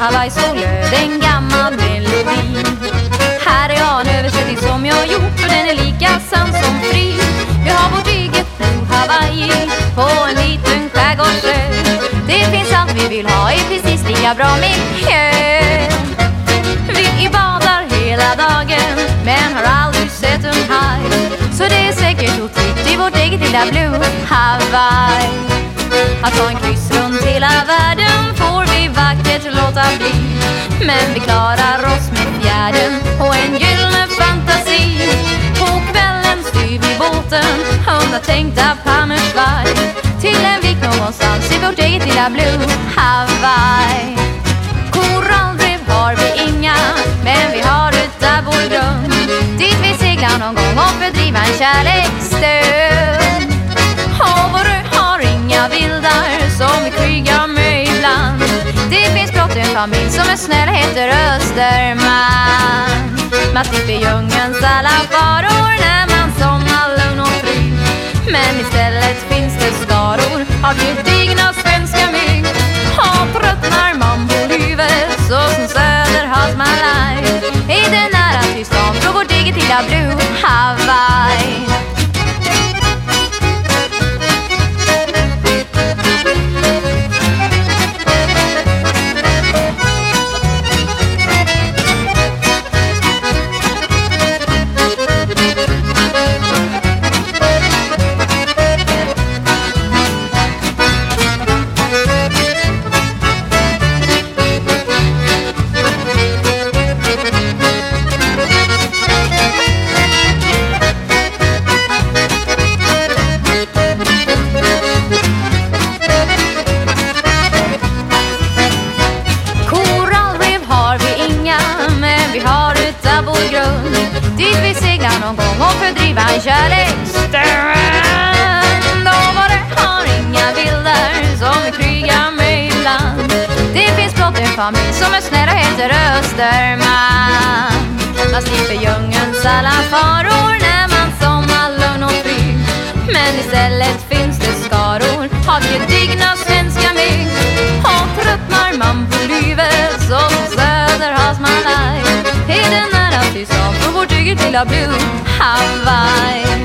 Hawaii så löd en gammal melodi. Här är jag en översättning som jag gjort och den är lika sann som fri. Vi har vårt eget Blue Hawaii på en liten skärgårdsö. Det finns allt vi vill ha i precis lika bra miljö. Vi badar hela dagen men har aldrig sett en haj. Så det är säkert otryggt i vårt eget lilla Blue Hawaii. Att ta en kryss runt hela världen får vi vackert bli Men vi klarar oss med fjärden och en gyllene fantasi. På kvällen styr vi båten, undatänkta Pammersvaj Till en vik någonstans i vårt eget lilla Blue Hawaii. Korallrev har vi inga, men vi har ett där Dit vi seglar någon gång och bedriva en kärlek. Familj som är snäll heter Österman Man slipper djungelns alla faror när man somnar lugn och fri. Men istället finns det skaror av gedigna och fördriva en kärleksstund Och var det har inga vildar som vill krigar med ibland. Det finns blott en familj som är snäll och heter Österman Man slipper djungelns alla faror när man sommar lugn och fri. Men istället finns det skaror av gedigna svenska mygg Och tröttnar man på livet så som söder has lilla Blue Hawaii